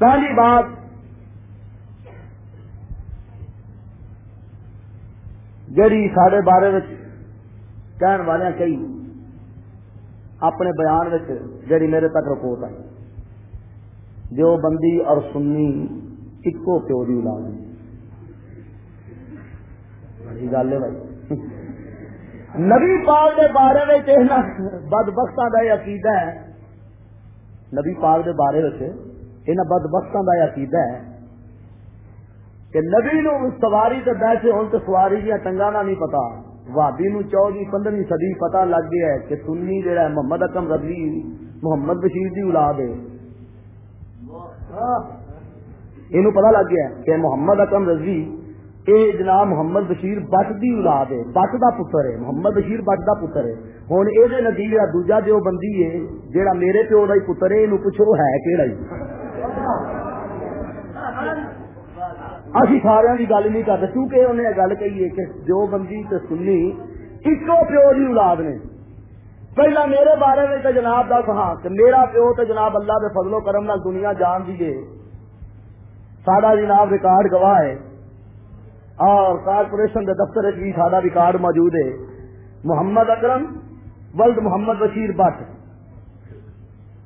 پہلی بات جڑی سارے بارے کہن والے کئی اپنے بیان جڑی میرے تک رپورٹ آئی، جو بندی اور سنی ایکو پیو کی اولاد بڑی گل ہے بھائی۔ نبی پاک کے بارے میں بد بختوں کا یہ عقیدہ ہے، نبی پاک کے بارے میں بد بختوں کا عقیدہ ہے کہ نبی نو سواری تے بیٹھے ہوں تو سواری دیا ٹنگا نہ نہیں پتا۔ وادی نو چودہ پندرہ صدی پتا لگ گیا ہے کہ سنی جہا ہے محمد اکم رضی محمد بشیر دی اولاد ہے۔ یہ پتا لگ گیا کہ محمد اکم رضی اے جناب محمد بشیر بٹ دی اولاد ہے، بٹ دا پتر ہے، محمد بشیر بٹ دا پتر ہے۔ ہوں یہ نتیجہ دوجا جو بندی ہے جہاں میرے پیو کا پتر ہے یہ پوچھو ہے کہڑا ہی؟ اسی سارا کی گل نہیں کرتے کیونکہ انہیں گل کہی ہے کہ جو بندی تو سنی، ایکو پیو کی اولاد نے۔ پہلا میرے بارے میں تو جناب دس ہاں کہ میرا پیو تو جناب اللہ کے فضل و کرم نال دنیا جان دیے سارا جناب ریکارڈ گواہ ہے۔ اور کارپوریشن کے دفتر بھی سارا ریکارڈ موجود ہے۔ محمد اکرم ولد محمد بشیر بٹ۔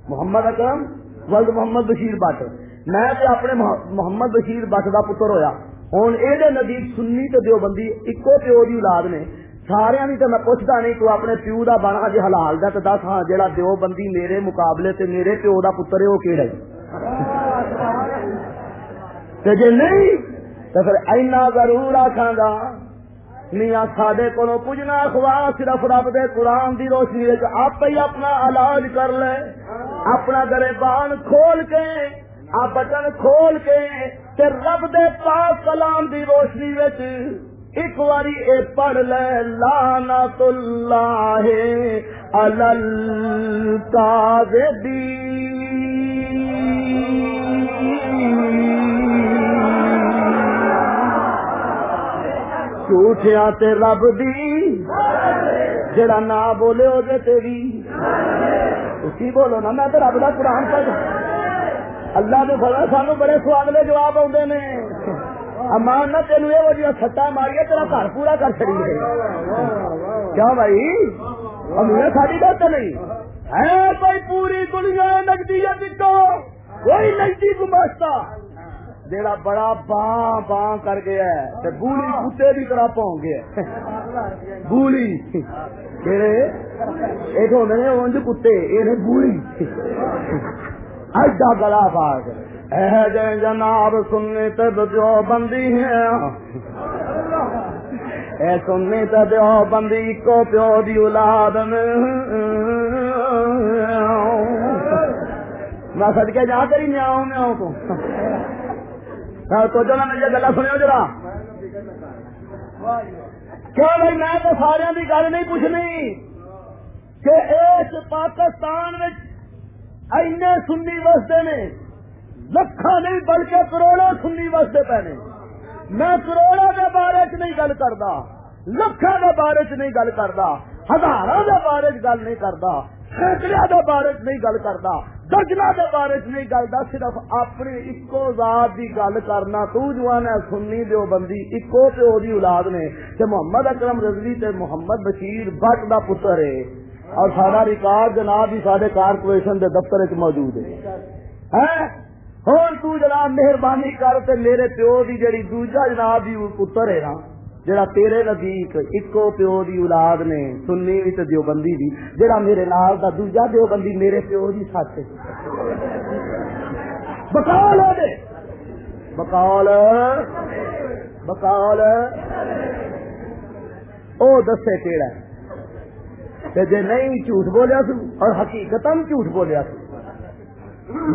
محمد اکرم ولد محمد بشیر بٹ۔ میں اپنے محمد بشیر بٹ کا پتر ہویا۔ ہوں یہ نزدیک سنی تو دیو بندی ایکو پیو کی اولاد نے۔ سارا تو میں پوچھتا نہیں، تو اپنے پیو کا بنا جی حلال دا تو دس ہاں جہاں دیو بندی میرے مقابلے سے میرے پیو کا پتر ہے وہ کہڑا جی نہیں تو پھر اینا ضرور آخا گا، میاں سڈے کو پوجنا خوا صرف رب دے قرآن دی روشنی آپ ہی اپنا علاج کر لے، اپنا گریبان کھول کے آ بٹن کھول کے تے رب دے پاک کلام دی روشنی وچ ایک واری اے پڑھ لے لانا اللہ الل کاذبین جھوٹیا تے رب دی، جڑا نہ بولے ہو جے تیری اسی بولو نا، میں تو رب دا قرآن پڑھ اللہ نے فضل سانو بڑے سواگلے جواب آتے نے۔ امان نہ تین یہ جی سٹا ماری تیرا گھر پورا کر چڑی کیا بھائی؟ امیر ساری گل نہیں۔ ہے بھائی پوری دنیا نگدی ہے کوئی نگدی گماشتا جیڑا بڑا باں باں کر گیا ہے بولی کتے کی طرح پاؤں گیا بولی۔ کہڑے ایک ہوتے ہیں انج کتے یہ بولی۔ ایڈا گلا پاک اے جناب سننے تب جو بندی ہے اے سننے تب جو بندی کو پیو دی اولاد میں۔ میں سد کے جا کر ہی میاؤں میاؤں تو۔ تو جو جنا میری گلا سنو جرا۔ کیا بھائی، میں تو سارے کی گل نہیں پوچھنی کہ اس پاکستان میں اینے سنی وستے نے۔ لکھا نہیں بلکہ کروڑوں سنی وستے پے نے۔ میں کروڑوں کے بارے چ نہیں گل کرتا لکھا کے بارے چ نہیں گل کرتا ہزار کے بارے چ گل نہیں کرتا سینکڑے کے بارے چ نہیں گل کرتا درجنا کے بارے چ نہیں گلتا صرف اپنی اکو ذات کی گل کرنا۔ تو جوان ہے سننی دیو بندی، اکو پیو دی اولاد نے۔ تے محمد اکرم رضوی تے محمد بشیر بٹ دا پتر ہے۔ اور سارا ریکارڈ جناب ہی سارے کارپوریشن دے دفتر چ موجود ہے۔ ہوں تو جناب مہربانی کر تے میرے پیو دی جڑی دوجا جناب دی پتر ہے نا جڑا تیرے نزدیک اکو پیو دی اولاد نے سننی بھی تو دیو بندی دی جڑا میرے نال دا دوجا دیو بندی میرے پیو دی سچ بکال دے۔ بکال۔ بکال۔ او دسے کیڑا تے جے نہیں جھوٹ بولیا سو اور حقیقت جھوٹ بولیا سو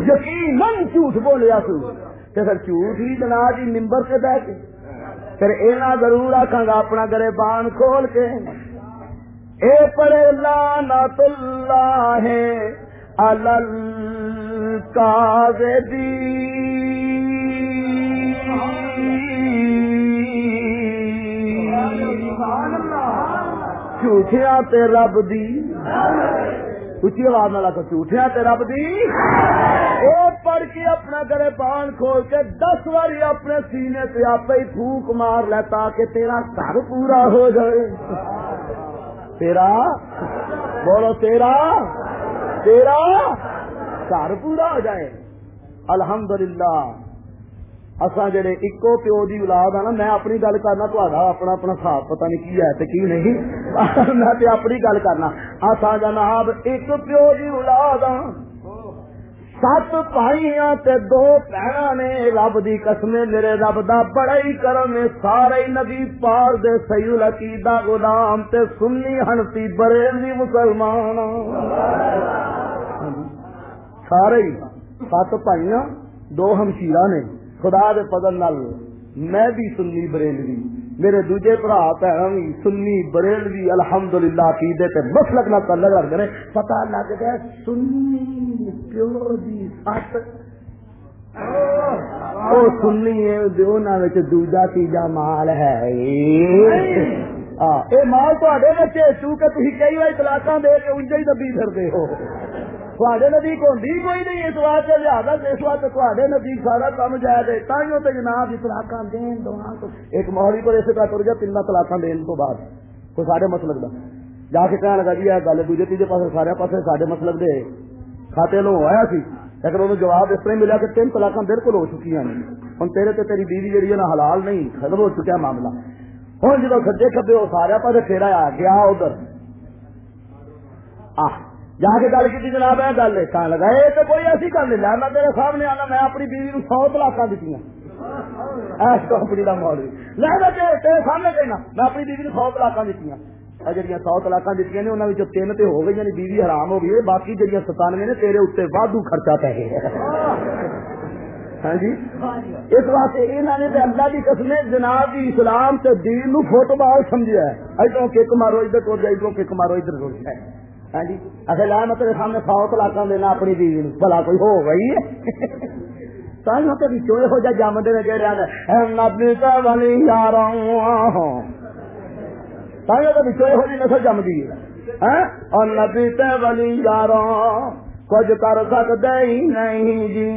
یقیناً جھوٹ بولیا سو تے پھر جھوٹ ہی جناب جی ممبر سے بیٹھ کے پھر اینا ضرور آخا گا اپنا گرے بان کھول کے، اے پڑے لانت اللہ ہے الل کاذبی جھوٹیا تے رب دی اچھی آواز نہ لگ جھوٹیا تے رب دی وہ پڑھ کے اپنا گرے پان کھول کے دس باری اپنے سینے سے آپ ہی پھوک مار لے تاکہ تیرا گھر پورا ہو جائے تیرا بولو تیرا تیرا گھر پورا ہو جائے الحمدللہ اصا جڑے اکو پیو دی اولاد ہاں نا، میں اپنی گل کرنا تا اپنا اپنا خواب پتا نہیں کی ہے کی نہیں۔ میں اپنی گل کرنا۔ اصا جناب ایک پیو دی اولاد ہاں۔ سات پائیاں تے دو پہنا نے رب دی قسم میرے رب دا بڑا ہی کرم سارے نبی پار دے سیول عقیدہ غلام تے سنی ہنسی بریلی مسلمان ہاں۔ سارے سات پائیاں دو ہمشیرہ نے۔ خدا دے فضل نال میں بھی سنی بریلوی، میرے دوجے برا بھن بھی سنی بریلوی، الحمدللہ، عقیدے تے مسلک نہ تعلق رکھتے ہیں پتہ لگ گیا سنی پیو دی سات۔ او سنی ہے انہاں وچ دوجا تیجا مال ہے۔ ہاں، اے مال تواڈے وچ چونکہ تسی کئی واری طلاقاں دے کے انجے ہی دبی پھردے ہو۔ تھوڑے نزدیک ہوتی کوئی نہیں اس واسطے لہٰذا اس واسطے تھوڑے نزدیک سارا کام جائے دے تائیوں تو جناب طلاق دین دونوں کو ایک موہری کو ایسے طرح کر گیا تین طلاق دین تو بعد کوئی سارے مسلک کا جا کے کہنے لگا جی گل دوجے تیجے پاس سارے پاس سارے مسلک دے کھاتے لو آیا سی لیکن انہوں جواب اس طرح ملا کہ تین طلاق بالکل ہو چکی ہیں ہوں تیرے تو تیری بیوی جہی ہے نا حلال نہیں ختم ہو چکا معاملہ ہوں جب سجے کبے وہ سارے پاس پھیرا آ گیا ادھر آہ جا کے گل کی جناب ہے گل کہنے لگا یہ تو کوئی ایسی گل نہیں میں تیرے سامنے آنا، میں اپنی بیوی نو سو تلاک دیتی ایس کمپنی کا ماڈل لے تیرے سامنے کہنا میں اپنی بیوی نو سو تلاک دیتی جہاں سو تلاک دیتی نے انہوں تین تو ہو گئی یعنی بیوی حرام ہو گئی باقی جہاں ستانوے نے، تیرے اتنے وادو خرچہ پہ ہاں جی؟ اس واسطے انہوں نے اللہ کی قسم جناب کی اسلام سے دین نو فوٹو بال سمجھا ہے۔ ادھر کک مارو، ادھر ٹوٹ جائے ادھر کک مارو، ادھر ٹوٹ جائے۔ ہاں جی۔ اصل لا مطلب سامنے سو طلاق دینا اپنی بیوی نو بلا کوئی ہو گئی تاہوں تے وچوں ہو جا نبی ولی یاراں وچوں ہو جی نسل ہے۔ اور نبی ولی یاراں کچھ کر سکتے ہی نہیں جی۔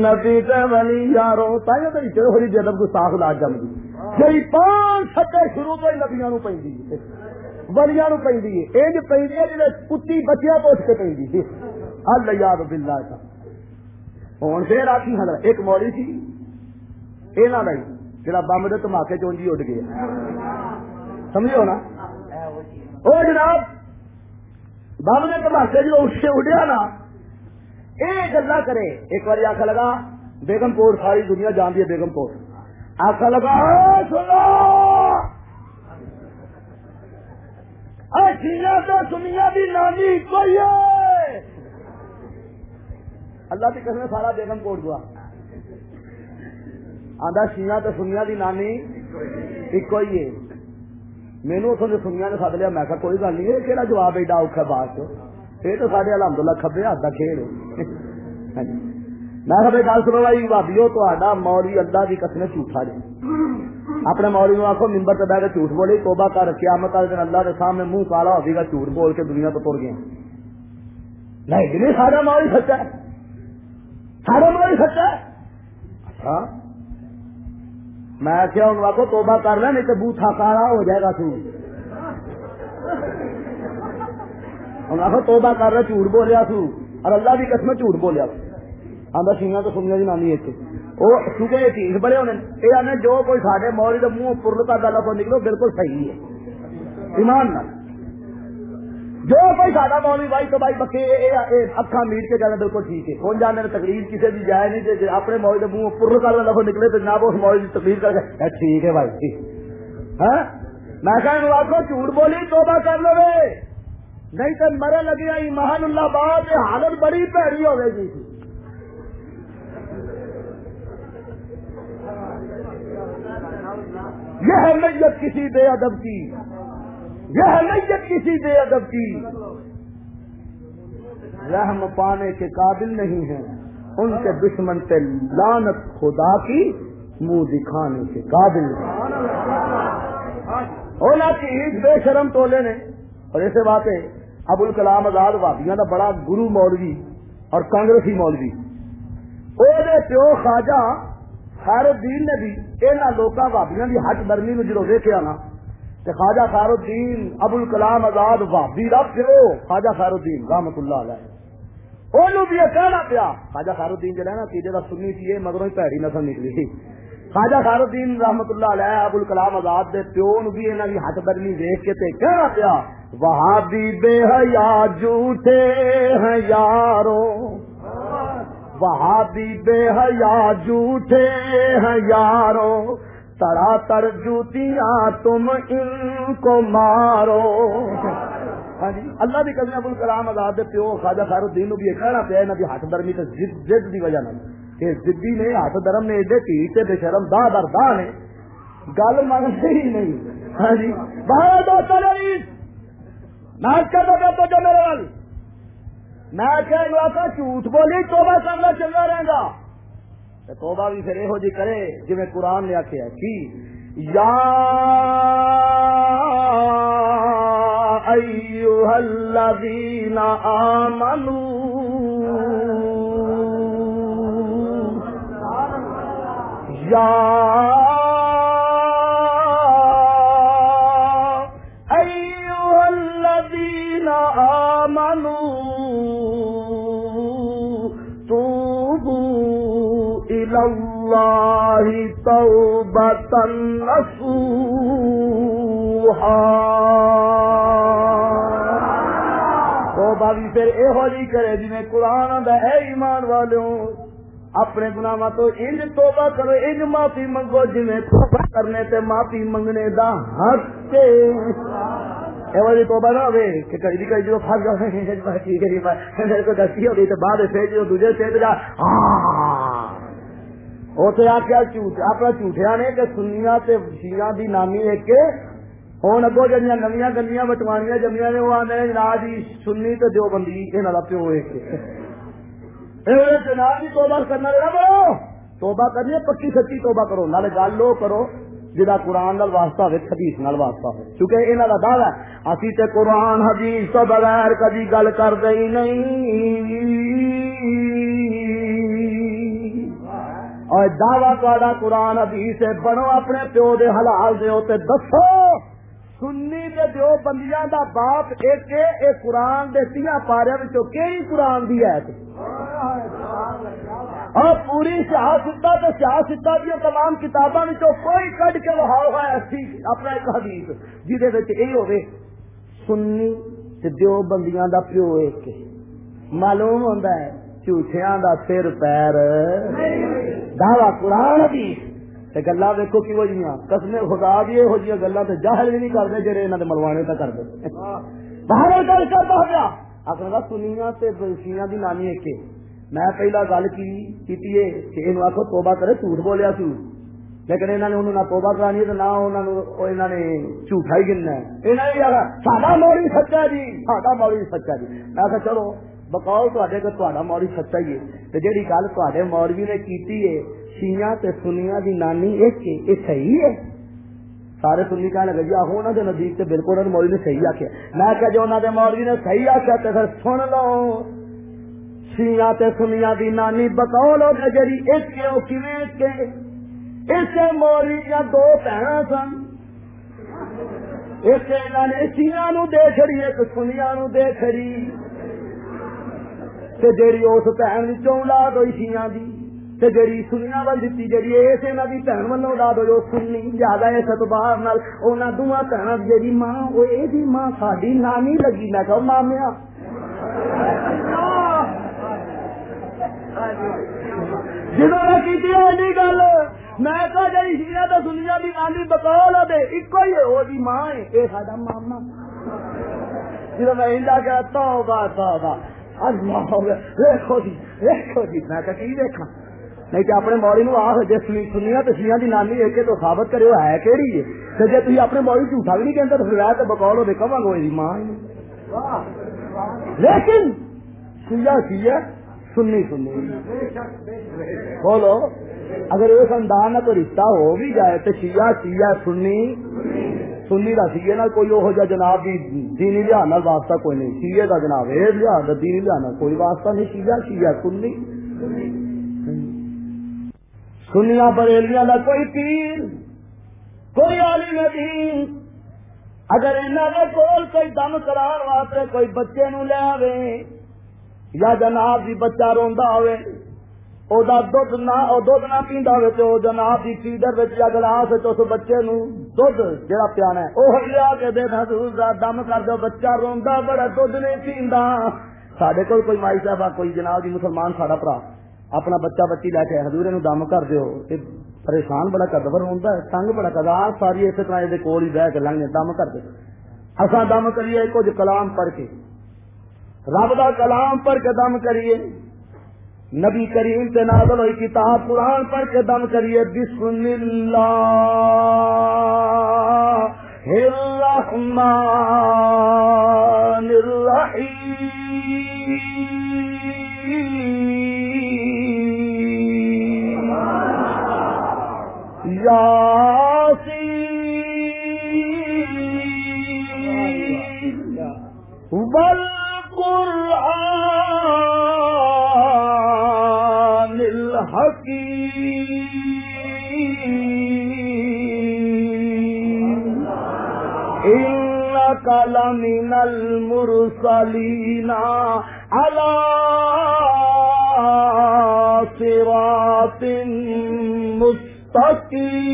نبی تے ولی یارو تاہوں تے وچوں ہو جی کو ساخ لا جمدی جی پانچ ستے شروع تو نبیاں نو پیندی ولیاں نو پہ انج پہ جی کتی بچیا پوچھ کے پہ اللہ یاد بلا ہوں پھر آخی حضرت ایک موڑی سی یہاں کا جڑا بمب کے دھماکے چونجی اڈ گیا۔ سمجھو نا؟ وہ جناب، بم کے دھماکے جو اس سے اڈیا نا یہ گلا کرے۔ ایک بار آخ لگا، بیگم پور ساری دنیا جانتی ہے، بیگم پور۔ آخ لگا، سنو! سنیا دی نانی کوئی ہے اللہ کی قسم سارا بیگم کوٹ گوا آدھا شیا تو سنیا دی نانی ایک ہی ہے مینو اتوں سنیا نے سد لیا میں کوئی گل نہیں کہڑا جواب ایڈا اوکھا بات یہ تو سارے الحمد للہ کبے ہاتھ کا کھیل میں سب گل سنو بھائی بھابیو تو مولی اللہ کی قسم جھوٹا جی اپنے مولی نو آخو ممبر سے بہ کے جھوٹ بولے، توبہ کر، قیامت والے دن اللہ کے سامنے منہ کالا ہوگی گا، جھوٹ بول کے دنیا تو تر گیا نہیں نہیں سارا مولی سچا ہے۔ سارا مولی سچا ہے۔ اچھا۔ میں کیا ان آخو توبہ کر لیں نہیں تو بوتھا کالا ہو جائے گا سو آخو توبہ کر رہے جھوٹ بولیا سو اور اللہ کی قسم جھوٹ بولیا۔ آدھا سینا تو سنیا جی نانی اتنے وہ چونکہ یہ چیز بڑے ہونے یہ آنے جو کوئی سارے موری کے منہ پور کا گلا کو نکلو، بالکل صحیح ہے۔ ایمان نہ جو کوئی سارا مولی بھائی تو بھائی بکے اکھا میٹ کے جانا بالکل ٹھیک ہے۔ کون جانے، تقریر کسی بھی جائے نہیں جی اپنے مولی کے منہ پور کا لفظ نکلے تو جناب اس مولی کی تقریر کر کے۔ ٹھیک ہے بھائی ہاں؟ میں کہیں آپ کو جھوٹ بولی، توبہ کر لو نہیں تو مرے لگے ایمان اللہ باد حالت بڑی پیڑی ہو گئی یہ ہے میت کسی بے ادب کی؟ یہ ہے میت کسی بے ادب کی؟ رحم پانے کے قابل نہیں ہے ان کے دشمن سے لانت خدا کی منہ دکھانے کے قابل نہیں اولا کی عید بے شرم تولے نے۔ اور ایسے باتیں ابول کلام آزاد وادیاں دا بڑا گرو مولوی اور کانگریسی مولوی۔ وہ پیو خواجہ خیر نے بھی یہاں لوگوں بھابیاں کی ہٹ برمی نو جدو دیکھا نا تو خواجہ خیر الدین ابول کلام آزاد بھابی کا پیو خواجہ خیر الدین رحمت اللہ علیہ۔ وہ بھی کہنا پیا، خواجہ خیر الدین جہاں نا تیجے کا سنی تھی مگروں ہی پیڑی نسل نکلی۔ تھی خواجہ خیر الدین رحمت اللہ علیہ ابول کلام آزاد دے پیو نو بھی انہوں کی ہٹ برمی دیکھ کے تے کہنا پیا، وہاں بھی بے حیا جھوٹے ہیں یاروں وہابی بے حیا جھوٹے ہیں یارو تڑا تر جوتیاں تم ان کو مارو۔ ہاں جی اللہ کی قدم ابول کلام آزاد پیو خواجہ خیر الدین نو بھی یہ کہنا پیا انہوں کی ہاتھ درمی تو جد کی وجہ کہ زدی نے ہاتھ درم نے، ایڈے ٹھیک بے شرم دا در دا نے۔ گل منگتے ہی نہیں۔ ہاں جی باہر دوست جی، ناچ کر دو تو میرے والی میں کہ جھوٹ بولی، توبہ کرنا چلتا رہے گا۔ توبہ بھی پھر یہو جی کرے جی قرآن نے آخیا کی جی، یا الذین آمنوا یا توبة نصوحا. توبہ بھی پھر یہو جی کرے جی میں قرآن آدھا ہے ایمان والوں، اپنے گناہ تو انج توبہ کرو، انج معافی منگو جی میں توبہ کرنے تے معافی منگنے دا حق ایوہ جی توبہ نہ ہوئے کہ کئی بھی کئی جو پھر جاؤ میرے کو دستی ہوگی تو بعد پھر جی جو دوجے سے جا ہاں اتنے آخیا جھوٹ اپنا جھوٹیا نے کہ سنیا شیا کی نامی ایک ہوں اگو جہاں نمیا گلیاں بٹوانیاں جمیا نے، وہ آنے جناب جی سنی تو جو بندی یہاں کا پیو ایک جناب جی توبہ کرنا رہا توبہ کرنی پکی سچی توبہ کرو۔ نال گل لو کرو جا قرآن نال واسطہ ہو حدیث نال واسطہ ہو کیونکہ یہاں کا دعوی ہے، اسی تے قرآن، حدیث تو بغیر کدی گل کرتے ہی نہیں۔ اور دعوی تا قرآن حدیث بنو اپنے پیو دے حلال دے تے دسو۔ سنی دے دیو بندیاں دا باپ ایک اے قرآن دے تیاں پارے وچوں کیڑی قرآن دی ہے اور پوری سیاستہ تو سیاستہ دی تمام کتاباں وچوں کوئی کڈ کے وہاؤ ہے اسی اپنا ایک حدیث جہدے وچ اے ہوے سنی تے دیو بندیاں دا پیو ایک معلوم ہوندا ہے، جھوٹیاں دا سر پیر۔ دعوی قرآن بھی گلا دیکھو کی ہو جی قسم خدا بھی یہ جی گلا تو جاہل بھی نہیں کرتے جی یہاں ملوانے تو کرتے باہر گل کرتا ہوا اگر سنیا شیا کی نانی ایک میں پہلا گل کی آخو توبہ کرے، جھوٹ بولیا سی لیکن انہوں نے انہوں نے توبہ کرانی ہے نہ انہوں نے جھوٹا ہی گننا ہے۔ ساڈا موڑی سچا جی ساڈا موڑی سچا جی۔ میں چلو بکاؤ تے سچا ہی ہے۔ گل تے مولوی نے کی شیا سنیا دی نانی ایک یہ صحیح ہے۔ سارے سنی کہنے لگے جی آہو انہوں نزدیک سے بالکل انہوں مولوی نے صحیح آخیا میں کہ جو انہوں نے مولوی نے صحیح آخیا تو پھر سن لو۔ شیا سنیا دی نانی بکاؤ لو جی ایک اس مولوی دو بہن سن۔ ایک نے شیا نو دے چڑی ایک سنیا نو دے چڑی جیڑی اس بھن اولاد ہوئی سیا جیڑی سنیا ول دیتی جیڑی اس بھن ولو اولاد ہوئی، وہ سننی زیادہ اس اعتبار انہوں دونوں بھن جیڑی ماں، وہ یہ ماں ساری نانی لگی، میں کہ مامیا؟ جدو میں کی گل، میں کہا جی شیرا تو سنیا کی نانی بکول دے ایک ہی وہ ماں ہے یہ سا ماما جب میں کہتا توبہ۔ توبہ دیکھو جی دیکھو جی میں کی دیکھا نہیں تو اپنے موڑی نو آخ جی سنیا تو سیا کی نانی ایک تو سابت کرے ہے کہڑی ہے۔ تو جی تھی اپنے موڑی جھوٹا بھی نہیں کہتے تو پھر تو بکول ہو دیکھا گوئی ماں لیکن سیا سیا سننی سننی بولو، اگر اس انداز کا کوئی رشتہ ہو بھی جائے تو شیا شیا سننی سنی کا سیے نہ کوئی وہ جناب کی دینی لحاظ واسطہ کوئی نہیں۔ سیے کا جناب یہ لحاظ دینی لحاظ کوئی واسطہ نہیں۔ سیا سیا سنی۔ سنیا بریلیاں کا کوئی پیر، کوئی عالم دین۔ اگر انہوں نے کول کوئی دم کران واسطے کوئی بچے نو لے آوے یا جناب جی بچہ روندا ہوئے او دا دودھ نہ او دودھ نہ پیندا ہوئے تے او جناب دی فیڈر وچ یا گلاس وچ اس بچے نو دودھ جڑا پیانا ہے او لیا کے دے حضور دا دم کر دو بچہ روندا بڑا دودھ نہیں پیندا ساڈے کول کوئی مائی صاحب کوئی جناب جی مسلمان ساڈا بھرا اپنا بچہ بچی لے کے حضور نو دم کر دیو تے پریشان بڑا کر دبر ہوندا ہے تنگ بڑا کر ساری اس طرح دے کول ہی بیٹھ کے لنگے دم کر دے اساں دم کریے کچھ کلام پڑھ کے رب دا کلام پڑھ کے دم کریے نبی کریم سے نازل ہوئی کتاب قرآن پڑھ کے دم کریے، بسم اللہ الرحمن الرحیم. یاسین إنك لمن المرسلين على صراط مستقيم.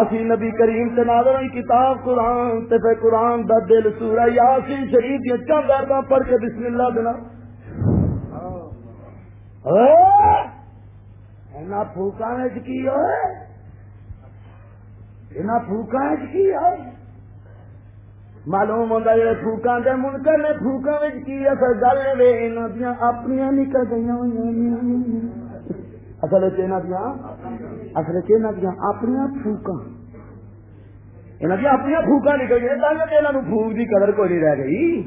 اسی نبی کریم سے نازل ہوئی کتاب قرآن تے پھر قرآن دا دل سورہ یاسین شریف دی چند آیتاں پڑھ کے بسم اللہ دینا اینا پھوکاں وچ کی ہوئے اینا پھوکاں وچ کی ہوئے معلوم ہوندا جڑے پھوکاں دے منکر نے، پھوکاں وچ کی اصل گل وے انہاں دیاں اپنیاں نکل گئیاں ہوئیاں اصل وچ انہاں دیاں، اصل چ انہاں دیاں اپنیاں پھوکاں۔ انہاں دیاں اپنیاں پھوکاں نکل گئیاں تاں کہ انہاں نوں پھوک دی قدر کوئی نہیں رہ گئی۔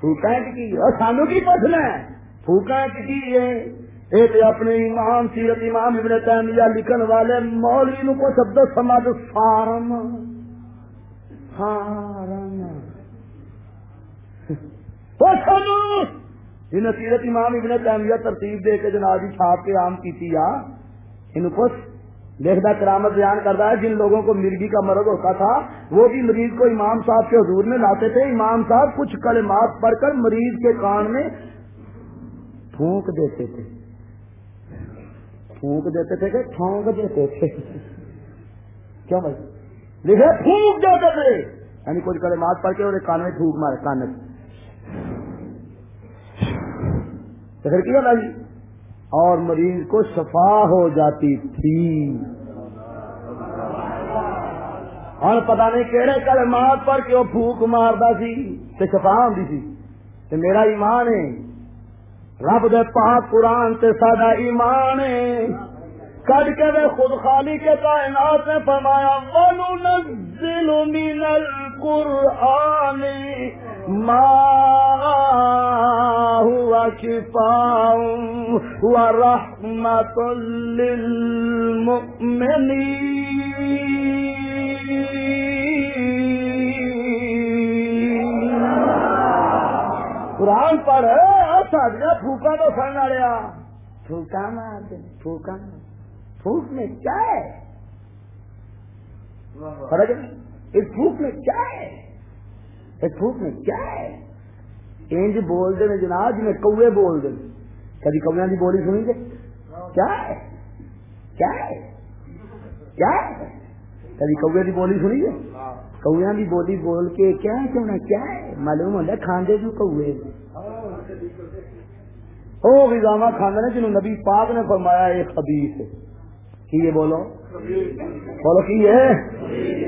پھوکاں وچ کی اور سانو کی پوچھنا ہے۔ پھوکاں کی ہے؟ اے تے اپنے امام سیرت امام ابن تیمیہ لکھن والے مولوی نو کو شبد سمجھ فارم فارم جن سیرت امام ابن تیمیہ ترتیب دے کے جناب جی چھاپ کے عام کیتی یا ان کو دیکھتا کرامت بیان کرتا ہے، جن لوگوں کو مرگی کا مرض ہوتا تھا، وہ بھی مریض کو امام صاحب کے حضور میں لاتے تھے۔ امام صاحب کچھ کلمات پڑھ کر مریض کے کان میں پھونک دیتے تھے۔ پھونک دیتے تھے کہ ٹھونک دیتے تھے۔ کیا بھائی؟ لکھے، پھونک دیتے تھے۔ یعنی کچھ کلمات پڑھ کے اور کان میں پھونک مارے، کان میں۔ تو پھر کیا بھائی؟ اور مریض کو شفا ہو جاتی تھی۔ اور پتا نہیں کہڑے کلمات پر کہ وہ پھوک مارتا سی تے شفا ہوتی سی۔ تے میرا ایمان ہے۔ رب دے پاک قرآن تے ساڈا ایمان ہے۔ کٹ کے وہ خود خالی کے کائنات نے فرمایا، وَنُنَزِّلُ مِنَ الْقُرْآنِ مَا هُوَ شِفَاءٌ وَرَحْمَةٌ لِّلْمُؤْمِنِينَ۔ قرآن پڑھ ساڈیا پھوکا تو سن آیا پھوکا مار دے پھوکا پھوک میں کیا ہے فرق ہے اس پھوک میں کیا ہے اس پھوک میں کیا ہے انج بول دے جناب جی میں کوے بول دے کبھی کویا کی بولی سنی گے کیا ہے کیا ہے کیا ہے کبھی کوے کی بولی سنی گے کویا کی بولی بول کے کیا کہنا کیا ہے معلوم ہوتا کھاندے جو کوے وہ غذاوا کھانے نے جنہوں نبی پاک نے فرمایا یہ خبیث کی یہ بولو؟ بولو کی ہے؟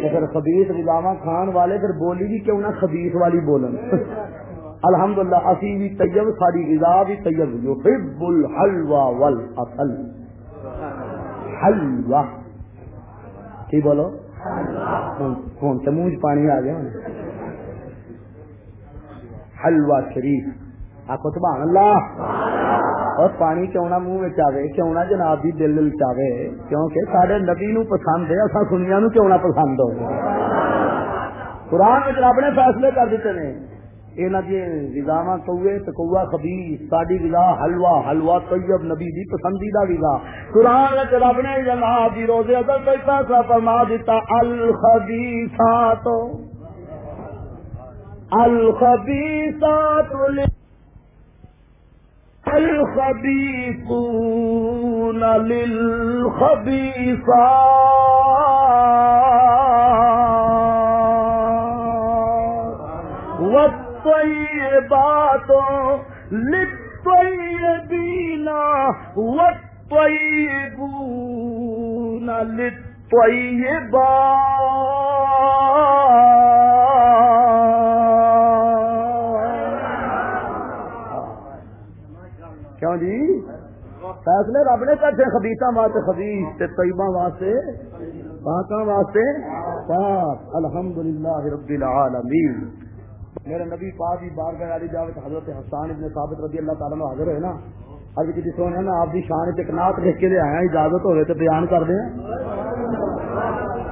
تو پھر خبیث غذاوا کھان والے پھر بولی بھی کیوں نہ خبیث والی بولن؟ الحمدللہ، اسی بھی طیب، ساری غذا بھی طیب۔ جو حب الحلوا والاصل حلوا کی بولو؟ کون سے منہ پانی آ گیا۔ حلوا شریف۔ آخو سبحان اللہ۔ اور پانی کیوں نہ منہ میں آئے کیوں نہ جناب جی دل چاہے۔ کیونکہ سارے نبی نو پسند ہے اصا سنیا نو کیوں نہ پسند ہو؟ قرآن رب نے فیصلے کر دیتے ہیں یہاں دغاوا کوے تو حلوا حلوا طیب، نبی دی پسندیدہ گزا قرآن رب نے جناب روزے اگر کوئی فیصلہ فرما دیتا الخبیسات الخبیسات الخبيثون للخبيثات. والطيبات للطيبين والطيبون للطيبات. کیوں جی؟ فیصلے رب نے کرتے خبیسا واسطے خبیس طیبہ واسطے پاکاں واسطے۔ پاک الحمد للہ رب العالمین۔ میرے نبی پاک بھی بار گئے علی جاوت حضرت حسان ابن ثابت رضی اللہ تعالیٰ حاضر ہوئے نا۔ ابھی کسی سونے نا آپ کی شان ایک نات لکھ کے لے آیا اجازت ہوئے تو بیان کر دیں۔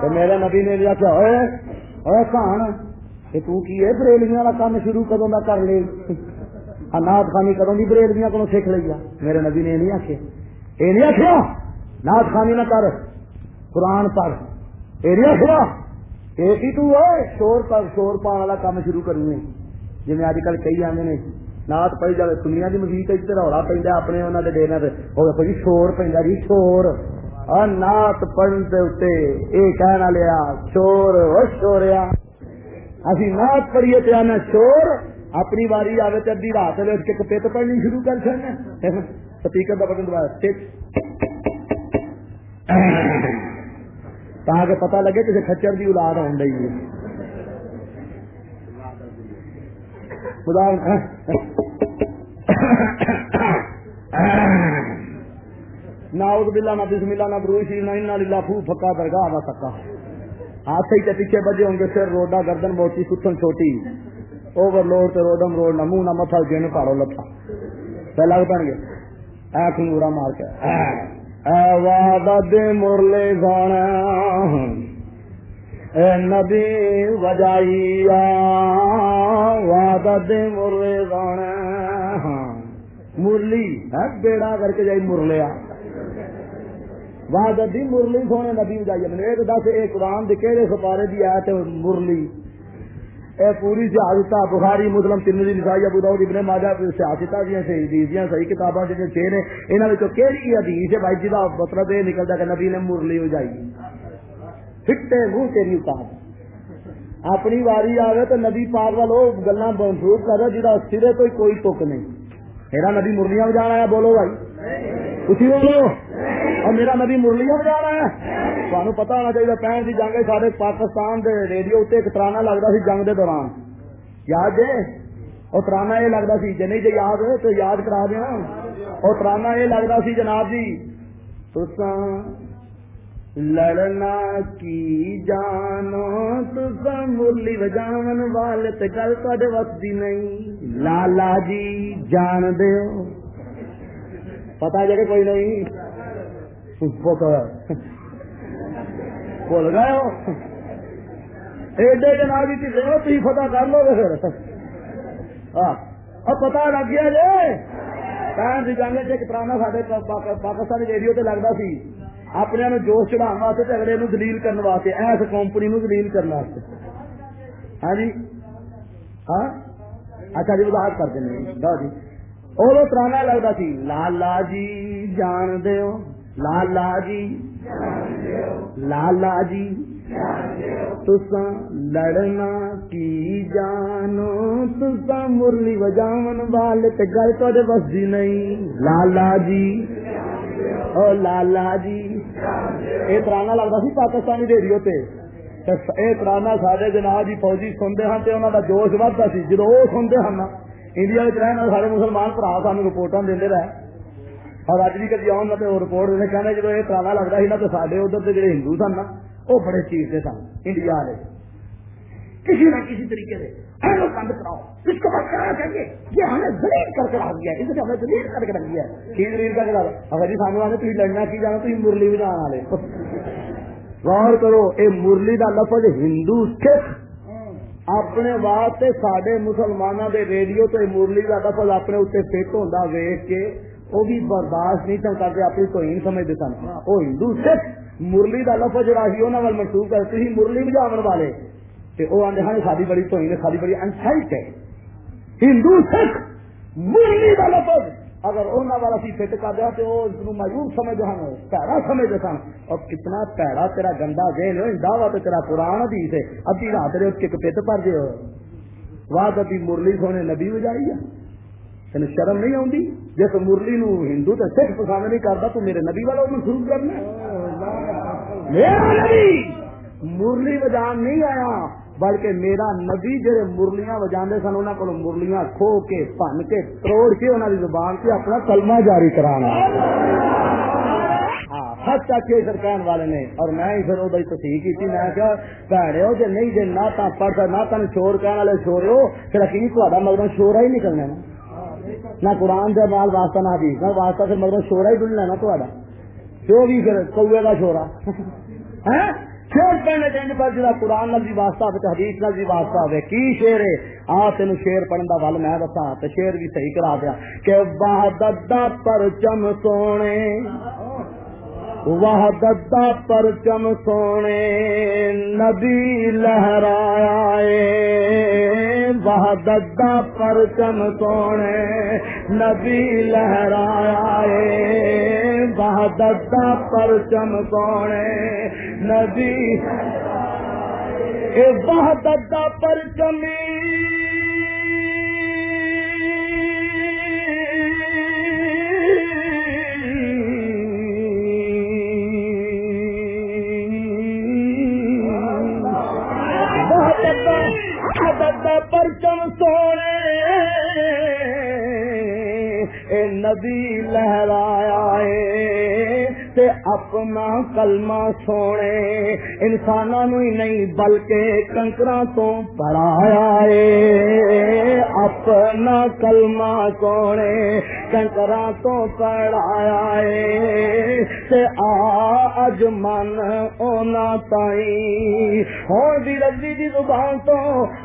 تو میرے نبی نے لیا کیا ہوئے ہوئے کہاں کہ تو کی ہے بریلیاں والا کام شروع کدوں کا کر لے؟ نات خانی کروں گی، بریلویاں کو سیکھ لیا۔ میرے نبی نے نہیں آخیا یہ نہیں آخیا نات خانی نہ کر۔ قرآن پڑھ۔ یہ نہیں آخیا یہ تو شور پر شور پا والا کام شروع کروں جی میں اج کل کئی آدھے نے نات پڑی جائے دنیا کی مسیح رولا پہ اپنے انہوں نے ڈینا وہ جی شور پہ جی شور۔ نات پڑھنے یہ کہنا لیا شور وہ شوریا اسی نات پڑھیے پہ آنا شور۔ اپنی واری آئے تو ادی رات ویٹ کے پت پڑھنی شروع کر چڑنا سپیکر کا بٹن دبایا تاکہ پتا لگے کسی کچر کی اولاد آن رہی ہے۔ خدا۔ نہ اس بلا نہ بسم اللہ نہ بروشی نہ ان للہ پھو پھکا درگاہ نہ سکا۔ ہاتھ ہی پیچھے بجے ہوں گے، پھر روڈا گردن موٹی ستن چھوٹی۔ اوور لوڈ تو روڈم روڈ نہ منہ نہ متھا جن پاڑو لتا پہ لگ پہ گے اے کھنگورا مار کے اے وعدہ دے مرلے گانا اے نبی وجائی وعدہ دے مرلے گانا مرلی ہے بیڑا کر کے جائی مرلیا وعدہ دی مرلی سونے نبی وجائی میں ایک دس ایک قرآن دے کہڑے سپارے دی آیت مرلی اے پوری سیاستہ بخاری، مسلم تین نسائی، ابو داؤد ابن ماجہ سیاستہ دیا حدیثیاں صحیح کتاباں جی چھ نے، انہاں وچوں کیڑی حدیث ہے بھائی جی دا مطلب یہ نکلدا کہ نبی نے مرلی اجائی پھٹے منہ تیری اتار اپنی واری آوے تو نبی پاک والو گلاں منسوخ کر رہا جہاں سرے تو کوئی تک نہیں۔ میرا نبی مرلیاں بجا رہا ہے بولو بھائی۔ کچھ بولو۔ اور میرا نبی مرلیاں بجا رہا ہے۔ تمہیں پتا ہونا چاہیے پہن کی جنگ سارے پاکستان دے ریڈیو اتنے ایک ترانا لگتا سی جنگ دے دوران۔ یاد جے اور ترانا یہ لگتا سی جی نہیں جی یاد تو یاد کرا دینا اور ترانا یہ لگتا سی، جناب جی تسا لڑنا کی جانو تسا مرلی بجاون والے تے گل تے وسدی نہیں۔ لالا جی جان دیو۔ پتا جگہ کوئی نہیں۔ بھول گئے ہو ایڈے جناب جی تھی فتح کر لو گے پھر ہاں. پتا لگ گیا جی. پہن جنگ ایک پرانا سارے پاکستانی ریڈیو تے لگتا سی. اپنے جوش چڑھا واسطے اگلے نو دلیل کرنے واسطے، ایس کمپنی نو دلیل کرنے واسطے. ہاں جی. ہاں. اچھا جی وضاحت کر دیں ہاں جی. وہ ترانا لگتا سی، لالا جی جان دیو. لالا جی۔ لالا جی۔ تسا لڑنا کی جانو؟ تسا مرلی وجاون والے تے گل تے بس جی نہیں۔ لالا جی۔ او لالا جی۔ اے ترانا لگتا سی پاکستانی ریڈیو تے۔ اے ترانا سارے جناب جی فوجی سنتے ہیں تے انہوں کا جوش ودتا سی۔ جدو وہ سنتے ہیں انڈیا رہنا سارے مسلمان برا سان رپورٹا دے رہے اور اج بھی کدی آن تو رپورٹ نے کہنا جب یہ ترالا لگتا سی نا تو سارے ادھر کے جڑے ہندو سن نا، وہ بڑے چیز سے سن، انڈیا والے۔ کسی نہ کسی طریقے سے بند کراؤ، اس کو چاہیے۔ یہ ہمیں دلیل کر کے رکھ دیا ہمیں دلیل کر کے رکھ دیا کی دلیل کر کے اگر جی سامنے والے تھی لڑنا کی جانا تو مرلی بھی جانا والے۔ غور کرو، اے مرلی کا لفظ ہندو سکھ۔ اپنے واسطے سڈے مسلمانوں کے ریڈیو تو مرلی کا لفظ اپنے اتنے فٹ ہوتا ویک کے وہ بھی برداشت نہیں سن کرتے اپنی توہین سمجھتے سن۔ وہ ہندو سکھ مرلی کا لفظ جڑا ہی انہوں منسوخ کرتے ہی مرلی بجاو والے۔ وہ آدھے ہاں ساری بڑی توہین ساری بڑی انسائٹ ہے۔ ہندو سکھ مرلی کا لفظ۔ اگر انہوں والا سی فٹ کر دیا تو وہ مایوب سمجھتے ہیں پیڑا سمجھتے سن۔ اور کتنا پیڑا تیرا گندا ذہن ہے دعوی تو تیرا قرآن حدیث ہے۔ ادھی رات رہے اس کے پت پر دے واہ، ابھی مرلی سونے نبی بجائی ہے۔ تین شرم نہیں آتی جس مرلی نو ہندو تو سکھ پسند نہیں کرتا، تو میرے نبی والا منسوخ کرنا میرا نبی! مرلی بجان نہیں آیا، بلکہ میرا نبی جہے مرلیاں بجا سن انہوں کو مرلیاں کھو کے پن کے توڑ کے انہوں کی زبان سے اپنا کلمہ جاری کرانا۔ سچ کے سرکار والے نے۔ اور میں ہی پھر وہ تصدیق کی تھی میں کیا بھڑے ہو جی نہیں جی نہ تا پڑھ نہ تین شور کہنے والے شور ہو پھر اکی تا مگر شورا ہی نکلنا نا نہ قرآن دے مال واسطہ نہ حدیث، نہ واسطہ پھر مگر شورا ہی ڈلنا نا تھوڑا جو بھی پھر کوے کا شورا۔ شیر پڑھنے چاہیے پر جا قرآن نال بھی واسطہ ہوئے حدیث نال بھی واسطہ ہوئے، کی شیر ہے؟ آ تین شیر پڑھن کا ول میں دسا تو شیر بھی صحیح کرا دیا۔ کہ بہت پر چم سونے وہ ددا پر چم سونے نبی لہرایا وہ ددا پر چم سونے نبی لہرایا وہ ددا پر چم سونے نبی وہ ددا پر چم سونے اے نبی لہرایا تے اپنا کلمہ سونے انسانوں ہی نہیں بلکہ کنکرا تو پڑھایا ہے، اپنا کلمہ سونے کنکرا تو پڑھایا ہے تے آج من اونا تائی ہون بھی ربی دی زبان تو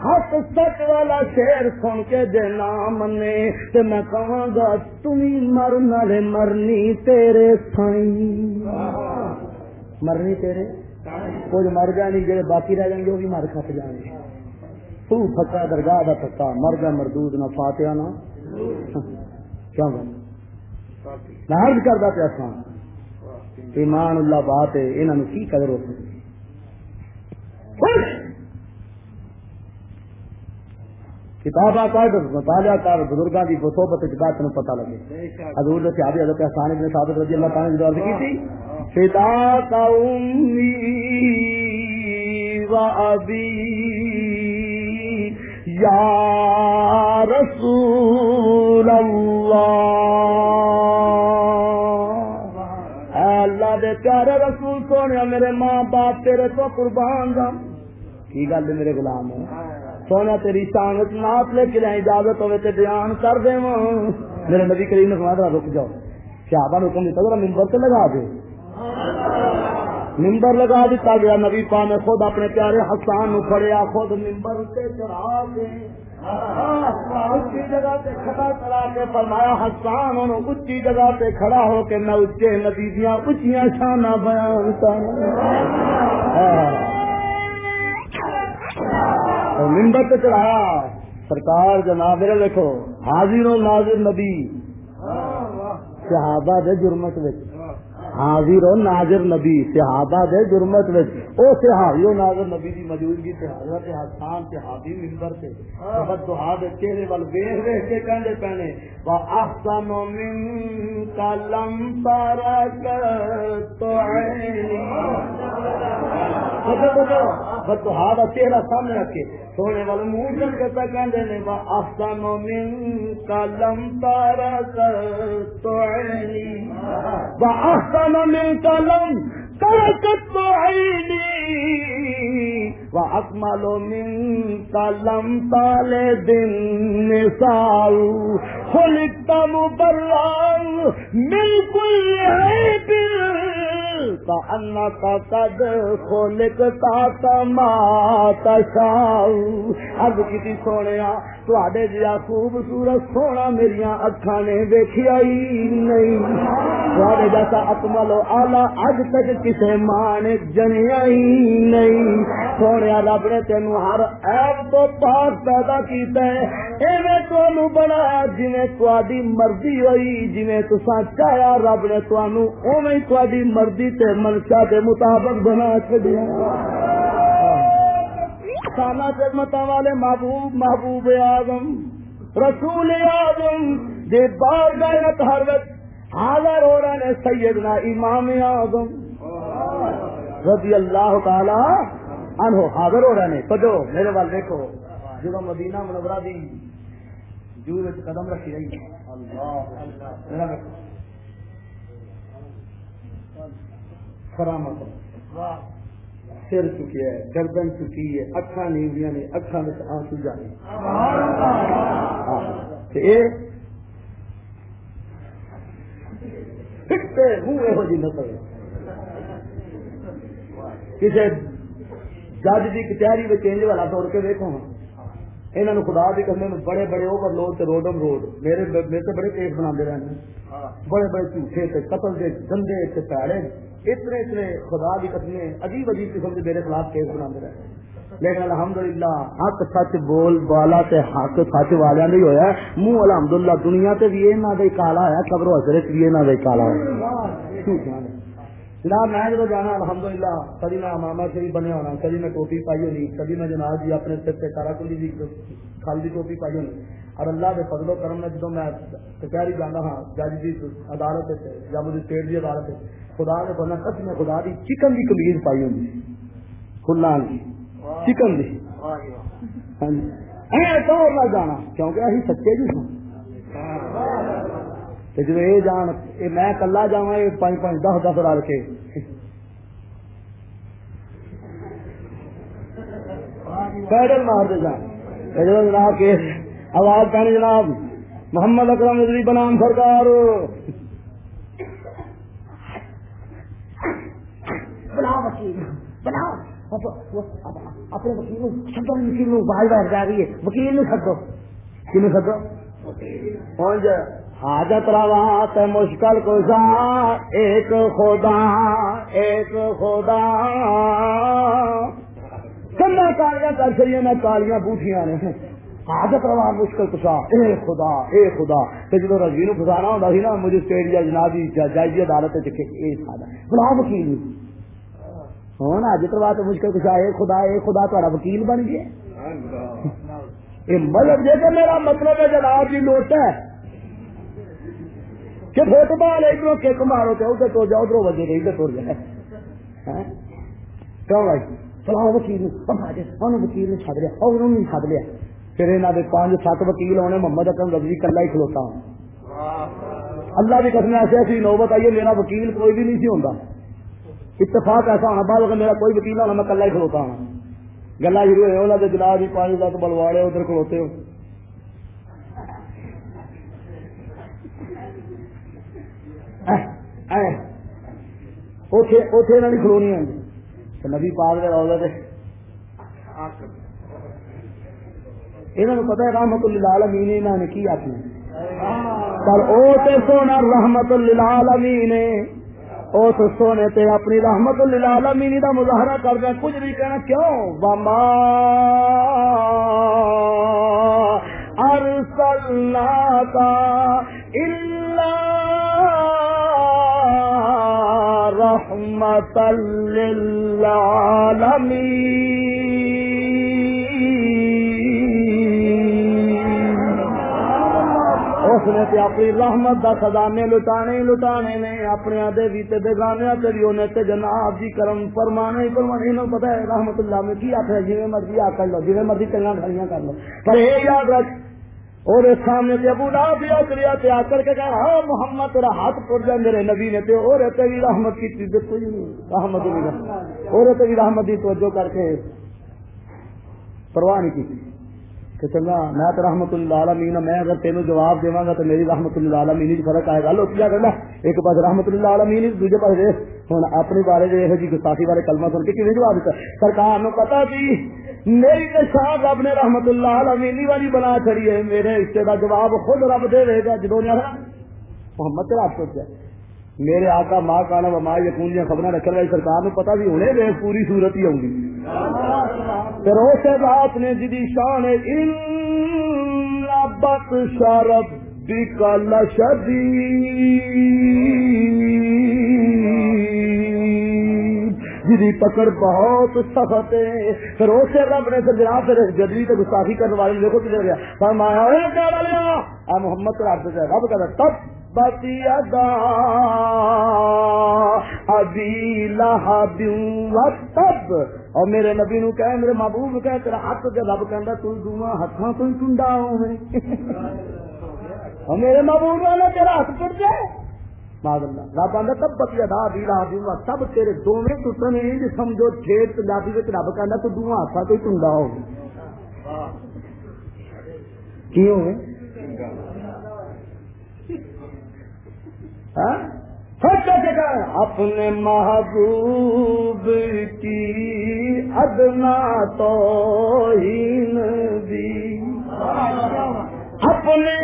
ہاتھ سچ والا شیر سن کے دے نام نے تے میں کہاں گا تمہیں مرن مرنی تیرے سائیں مرنی تیرے؟ کچھ مر جانی جی باقی رہ جائیں گے، وہ بھی مر کھپ جان گے۔ تو پکا درگاہ کا پکا مر گیا مردود نہ فاتحہ نہ۔ کیا کرتا پیا سان ایمان اللہ بات ہے انہوں کی قدر ہو سکتی؟ کتاباں کر مطالعہ کر بزرگوں کی صحبت بات تین پتا لگے۔ حضور نے صحابی حضرت احسان ابن ثابت رضی اللہ تعالی نے کی تھی فدا کا و ابی یا رسول اللہ اے اللہ دے پیارے رسول سونے، میرے ماں باپ، تیرے تو قربان دا کی گل میرے غلام؟ ہے سونا تیری شانت نات لے کے لیں اجازت ہوئے تے بیان کر دے میرے نبی کریم نے فرمایا رک جاؤ۔ صحابہ نے حکم دیتا، ذرا ممبر تے لگا دے۔ ممبر لگا دیتا گیا نبی پا نے خود اپنے پیارے حسان نو پڑیا خود ممبر سے چڑھا دے اچھی جگہ سے کھڑا کرا کے فرمایا، حسان، انہوں اچھی جگہ سے کھڑا ہو کے میں اچے نبی دیا اچھیاں شانہ بیان کر۔ ہاں۔ ممبر پہ چڑھایا۔ سرکار جناب، میرے دیکھو حاضر و ناظر نبی۔ صحابہ دے جرمت وچ۔ حاضر و ناظر نبی، صحابہ دے جرمت وچ۔ او صحابی و ناظر نبی دی موجودگی تے، حضرت حسان صحابی منبر تے۔ بس دعا دے چہرے ول ویکھ ویکھ کے کہندے پنے وا احسن من کلم برکت تو عین بس دعا چہرہ سامنے رکھے۔ سونے والے منہ چل کے پہ کہندے نے، وا احسن من کلم بارک تو عینی وا احسن من کلم ترکت عینی اکمل من کلم تالے دن نساؤ خلقت مبرر من کل عیب کا قد خلقتا کما تشاؤ اب کسی سونے تے جا خوبصورت سونا میری اکھا نے دیکھا ہی نہیں۔ تے جیسا اکمل آلہ اج تک کسی ماں نے جنیا ہی نہیں۔ سونے رب نے تین ہر ایپ تو پاس پیدا کیتا ہے۔ ایویں تمہوں بنایا جی تاری مرضی ہوئی جی تسا چاہیا رب نے تمہوں اوے تاری مرضی تے منشا کے مطابق بنا چڑیا سانا خدمت والے محبوب محبوب آدم رسول آدم دے بار غیرت ہر وقت حاضر ہو رہے ہیں، سیدنا امام آدم رضی اللہ تعالی عنہ حاضر ہو رہے ہیں۔ کدو میرے وال دیکھو جب مدینہ منورہ دی۔ جو قدم رکھی رہی اللہ سر چکی ہے، گردن چکی ہے اکھا نیویاں نے اکھا میں آنسو جانے۔ ہاں۔ جی نسل کسی جج کی کچہری میں چینج والا توڑ کے دیکھو۔ انہوں نے خدا بھی کرنے بڑے بڑے اوور لوڈ روڈم روڈ میرے میرے سے بڑے کیس بنا رہے بڑے بڑے جھوٹے قتل کے گندے پیڑے اتنے اتنے خدا کی قدمے عجیب عجیب قسم کے میرے خلاف کیس بنا رہے لیکن الحمدللہ حق سچ بول والا تے حق سچ والے نہیں ہویا۔ منہ الحمدللہ دنیا تے بھی انہاں دا کالا ہے قبر حضرت بھی انہاں دا کالا ہے۔ جناب، میں جب جانا، الحمدللہ کبھی میں امامہ شریف بنے ہونا کبھی میں ٹوپی پائی ہونی کبھی میں جناب جی اپنے سر سے کارا کلی دی خالی ٹوپی پائی ہونی۔ اور اللہ کے فضل و کرم میں جدو میں کچہری جانا ہاں جج کی جی عدالت یا مجھے اسٹیٹ کی عدالت خدا نے بولنا قسم خدا دی چکن دی کمیز پائی ہوں کھلا چکن دی۔ ہاں جی۔ ایسا اور جانا، کیونکہ اسی سچے جی ہوں جب یہ جان میں کلا جا پانچ پانچ دس دس رل کے۔ پیدل مار دے جان۔ جناب کیس آواز پہنے جناب محمد اکرم نظری بنام سرکار۔ بناؤ وکیل بناؤ اپنے وکیل سدو وکیل بال بہر جا رہی ہے۔ وکیل نہیں سدو کی سدو حاجت روا تے مشکل کشا ایک خدا ایک خدا۔ کنڈا کالیاں کر چڑی میں کالیاں بوٹیاں نے۔ حاجت روا مشکل کشا اے خدا اے خدا۔ جب رضوی نو فسانا ہوتا سی نا مجھے اسٹیٹ یا جناب جائزی عدالت بلا وکیل۔ ہوں اج کروا تو مشکل کچھ آئے خدا اے خدا تا وکیل بن گیا۔ یہ مطلب جی میرا مطلب ہے جناب جی لوٹ ہے۔ کہ فٹ بال ادھر کک مارو تو ادھر تو جاؤ ادھر وجے ادھر تر جائے ہاں؟ کیوں بھائی چلاؤ وکیل وکیل نے چڈ لیا اور انہوں نے چڈ لیا۔ پھر یہاں کے پانچ، سات وکیل ہونے، محمد اکرم رضوی کلا ہی کھلوتا ہوں۔ اللہ کی قسم ایسے ایسی نوبت آئیے میرا وکیل کوئی بھی نہیں سی ہوتا اتفاق ایسا ہونا، بعد اگر میرا کوئی وکیل ہونا، میں کلا ہی کھلوتا ہوں۔ گلا شروع ہوئے انہوں نے جناب بھی پانچ لاکھ بلواڑے ادھر کھلوتے ہو اتنے کھلونی نبی پاک دے روزے دے۔ انہوں پتا ہے رحمت اللہ عالمین انہوں نے کی آخنا پر او تے سونا رحمت اللہ عالمین اس سونے تے اپنی رحمت للعالمین دا مظاہرہ کر دیا کچھ نہیں کہنا، کیوں؟ وما ارسلنا کا الا رحمت للعالمین اس نے تے اپنی رحمت دا خزانے لٹانے لٹانے نے، اپنے دے بھی تے بیگانے تے بھی انہیں تے جناب جی کرم فرمانے ہی فرمانے، انہوں پتہ ہے رحمت اللہ میں کی آخر جی مرضی آ کر لو جی مرضی چنگا گھڑیاں کر لو۔ پر یہ یاد رکھ اور اس سامنے تے ابو لا بھی کریا تے آ کر کے کہا ہاں محمد تیرا ہاتھ پڑ جائے میرے نبی نے تے، اور تے بھی رحمت کی چیز کوئی نہیں، رحمت نہیں اور تے بھی رحمت دی توجہ کر کے پرواہ نہیں کی۔ کہ چنگا، میں تو رحمت اللہ عالمین میں اگر تینوں جواب دیا گا تو میری رحمت اللہ عالمین فرق آئے گا۔ لوگ کیا کرنا ایک پاس رحمت اللہ عالمین دوسرے پاس ہوں اپنے بارے یہ جی گستاخی بارے کلمہ سن کے کیوں جواب دیتا سرکار نو پتا سی میری تو شاہ رب نے رحمت اللہ عالمین والی بنا چڑی ہے، میرے رشتے کا جواب خود رب دے رہے گا جدو محمد رب سوچا میرے آقا ماں کانا و ماں یقون دیا خبر رکھنے والی سرکار پتا بھی ہونے دے پوری صورت ہی آؤں گی۔ پھر اس رات نے جی شان بت شرب بکل شدی جی پکڑ بہت سخت ہے۔ پھر اس رب نے پھر پھر جدوی تو گستاخی کرنے والے دیکھو کدھر گیا۔ فرمایا کیا محمد رب سے رب کر تب بتی ادا۔ ابھی لہب تب اور میرے نبی نو کہ میرے محبوب کہ تیرا ہاتھ کے رب کہ تو دونوں ہاتھوں تو ٹنڈا اور میرے محبوب والا تیرا ہاتھ ٹوٹ جائے رب آدھا تب بتی ادا ابھی لہب دوں سب تیرے دونوں ٹوٹن ٹوٹنے سمجھو ٹھیک پنجابی رب کہ تو دونوں ہاتھوں تو ٹنڈا ہو کیوں ہاں؟ اپنے محبوب کی ادنا تو بھی اپنے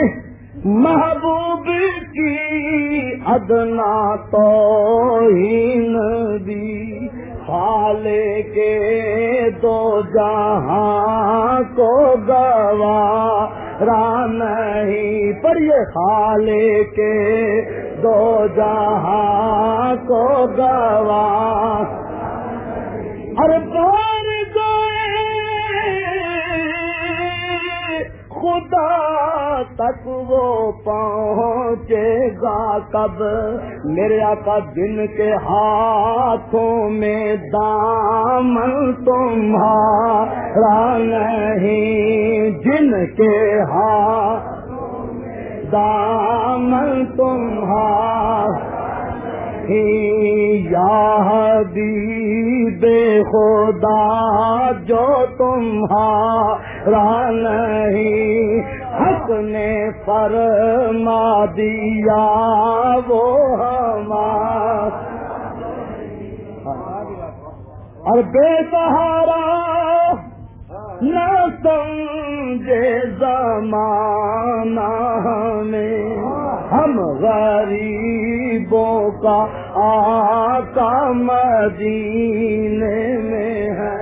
محبوب کی ادنا تو بھی خالے کے دو جہاں کو گوا نہیں پڑھیے خالے کے دو جہاں کو گوا ارے خدا تک وہ پہنچے گا کب؟ میرے آقا، دن کے ہاتھوں میں دامن تمہارا نہیں، جن کے ہاتھ دامن تمہارا یا بے خدا، جو تمہارا نہیں۔ حق نے فرما دیا، وہ ہمارا اور بے سہارا نہ سمجھے زمانہ میں ہم غریبوں کا آقا مدینے میں ہے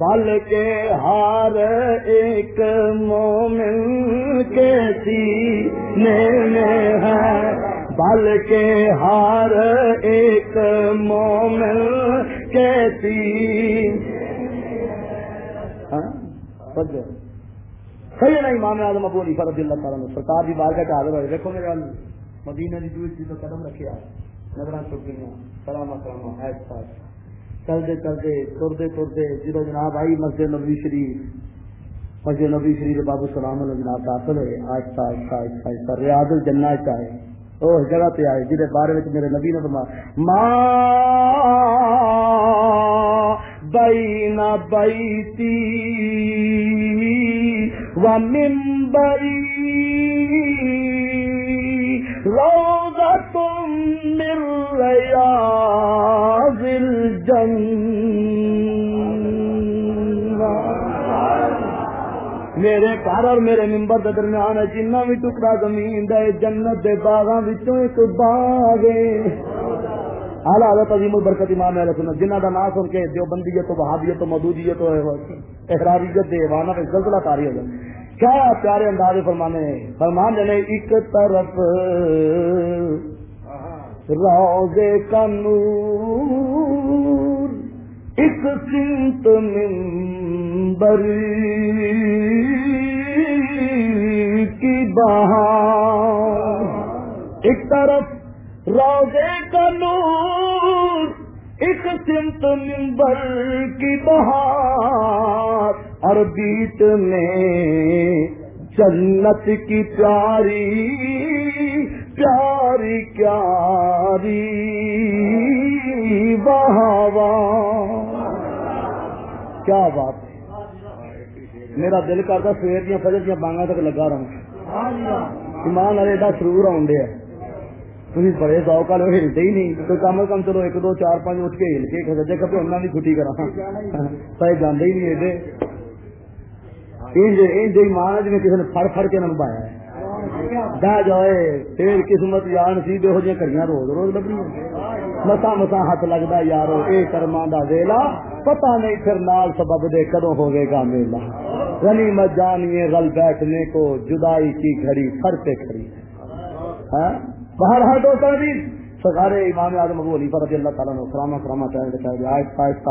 بلکہ ہر ایک مومن کے سینے میں ہے۔ بلکہ ہر ایک مومن کے سینے صحیح نا امام اعظم ابو علی فرض اللہ تعالیٰ سرکار کی بار کا حاضر ہوئے دیکھو میرے مدینہ کی دوسری چیزوں قدم رکھے نظر چک گئی سلام سلام ایسا چلتے چلتے، ترتے ترتے جدو جناب آئی مسجد نبی شریف، مسجد نبی شریف بابو سلام جناب داخل ہوئے، آہستہ آہستہ آہستہ آہستہ، ریاض الجنہ چاہے اس جگہ پہ آئے جہد بارے میں میرے نبی نے فرمایا ماں بین بیتی و ممبری روضت من ریاض الجنہ میرے گھر اور میرے ممبر کے درمیان جنہ بھی ٹکڑا زمین دے، جنت دے باغاں وچوں ایک باغ ہے۔ اعلی حضرت عظیم البرکت امام اہل سنت جنہ دا نام سن کے دیوبندیت تو وہابیت تو مودودیت تو احراریت دے وانا پہ زلزلہ تاری ہو جائے۔ کیا پیارے انداز فرمانے فرمان جنے، ایک طرف روزے کا نور ایک سنت ممبر کی بہار۔ ایک طرف روزے کا نور ایک سمت ممبر کی بہار۔ اور بیچ میں جنت کی پیاری پیاری پیاری واہ کیا بات ہے؟ میرا دل کرتا سویر دیا فجر دیا بانگا تک لگا رہا ایمان والے ایڈا سرور آن ڈیا تھی بڑے ذوق والے ہلتے ہی نہیں۔ تو کم از کم چلو ایک دو چار پانچ اٹھ کے ہل کے سجے کپے انہوں نے چھٹی کرا پہ جانے ہی نہیں ایڈے۔ ایمان جی کسی نے فڑ فڑ کے نمبایا ہے۔ بہ جائے پھر قسمت یار سی یہو جی کڑیاں روز روز لگی مسا مسا ہاتھ لگتا یارو یہ کرما دا ویلا۔ پتا نہیں پھر نال سبب دے کدو ہوگے گا میلا۔ غنی مت جانیے، غل بیٹھنے کو جدائی کی گھڑی سر پہ کھڑی۔ ہاں؟ ہے باہر ہر دوستوں بھی جی، سرکار امام اعظم ابو علی رضی اللہ تعالیٰ نے سلامہ سلامہ چاہے دکھایا آہستہ آہستہ۔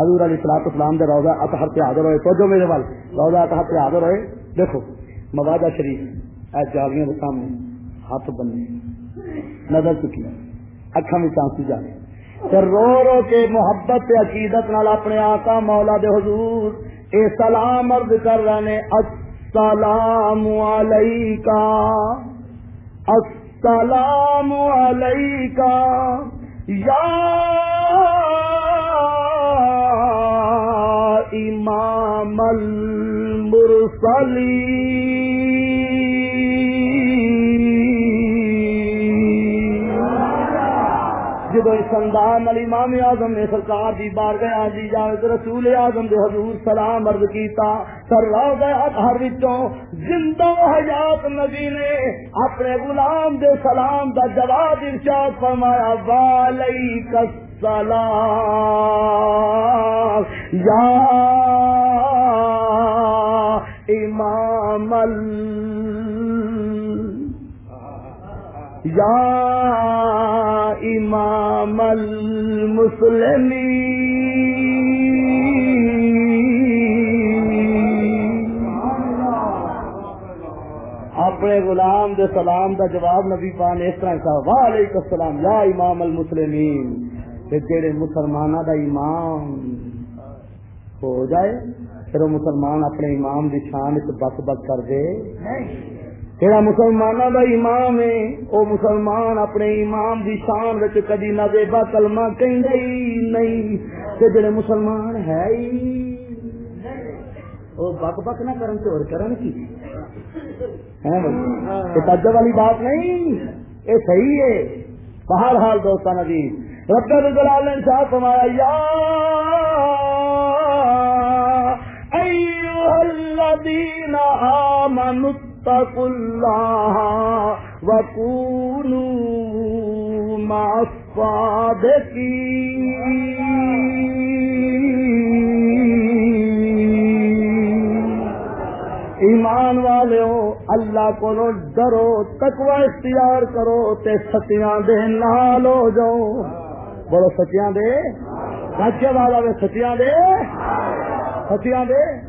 حضور علی صلاح اسلام دے روزہ اطہر پہ حاضر ہوئے۔ تو جو میرے وال روزہ اطہر پہ حاضر ہوئے۔ دیکھو، مواجہ شریف۔ اے جاگیاں کے سامنے ہاتھ بننے نظر چکی۔ اکھا میں چانسی جانے پھر رو رو کے محبت عقیدت نال اپنے آقا مولا دے حضور اے سلام عرض کر رہے نے، السلام علیکہ۔ السلام علیکہ۔ یا امام جب سندان علی امام اعظم نے سرکار دی بار گیا جی رسول اعظم دے حضور سلام عرض کیتا سر رو گیا ہر وچوں زندہ حیات نبی نے اپنے غلام دے سلام دا جواب ارشاد فرمایا والیک السلام۔ یا امام ال یا امام اپنے غلام دے سلام دا جواب نبی پان اس طرح کا وعلیکم السلام، یا امام المسلمین۔ کہ جڑے مسلمانوں دا امام ہو جائے، پھر مسلمان اپنے امام دی شان بک بک کر دے۔ جہاں مسلمانوں دا امام ہے وہ مسلمان اپنے امام دی شان وچ کدی نہ دے با کلمہ کہیں نہیں، تے جڑے مسلمان ہے ہی وہ بک بک نہ کرن تے اور کرن کی؟ تجب والی بات نہیں، یہ صحیح ہے۔ بہر حال دوستان جی رب الجلال نے شاہ فرمایا، یا ایوہ الذین آمنوا اتقوا اللہ وکونوا مع الصادقین ایمان والے ہو، اللہ کو ڈرو تکوا اختیار کرو تے ستیاں دے نال ہو جاؤ۔ بولو ستیاں دے؟ راجیہ والا وے ستیاں دے؟ ستیاں دے؟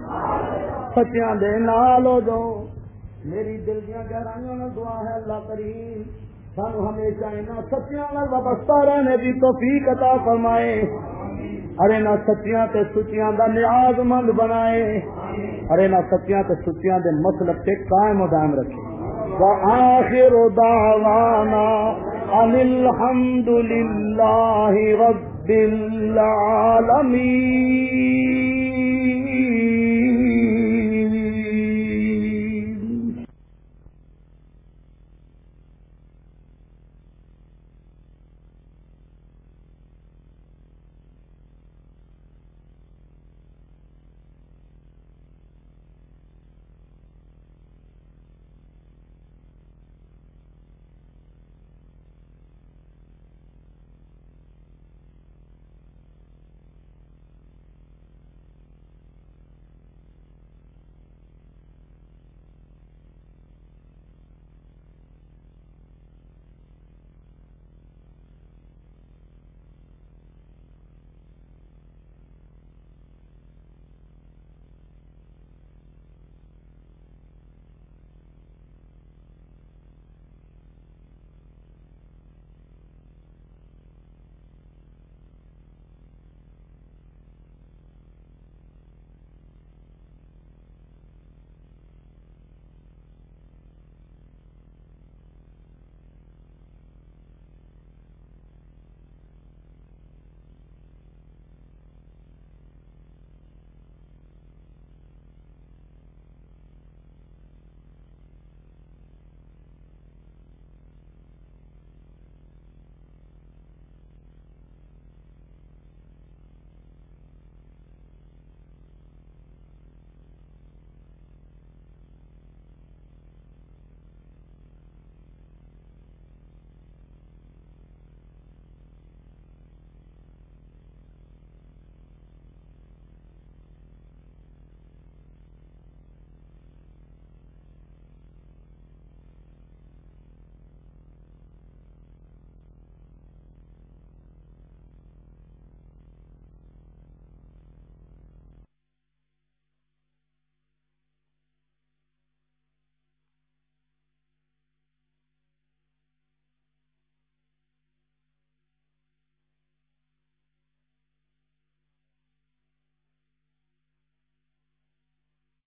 ستیاں دے نال ہو جاؤ۔ میری دل دیا گہرائیوں میں دعا ہے اللہ کریم۔ سانو ہمیشہ انہاں ستیاں نال وابستہ رہنے دی توفیق عطا فرمائے۔ ارے نہ سچیاں تے سچیاں دا نیاز مند بنائے۔ ارے نہ سچیاں تے سچیاں دے مسلک تے قائم و دائم رکھے۔ وآخر دعوانا ان الحمد للہ رب العالمین۔